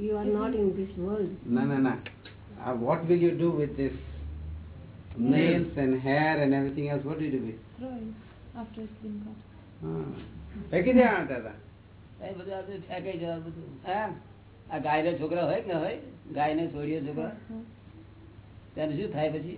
You are not in this world. No, no, no. Uh, what will you do with this nails and hair and everything else? What do you do with? Throw it after it's been cut. ફેંકી દેવાના દાદા એ બધું આ બધું ફેંકાઈ જવા બધું હા આ ગાયના છોકરા હોય કે ના હોય ગાયને છોડીએ છોકરા ત્યારે શું થાય પછી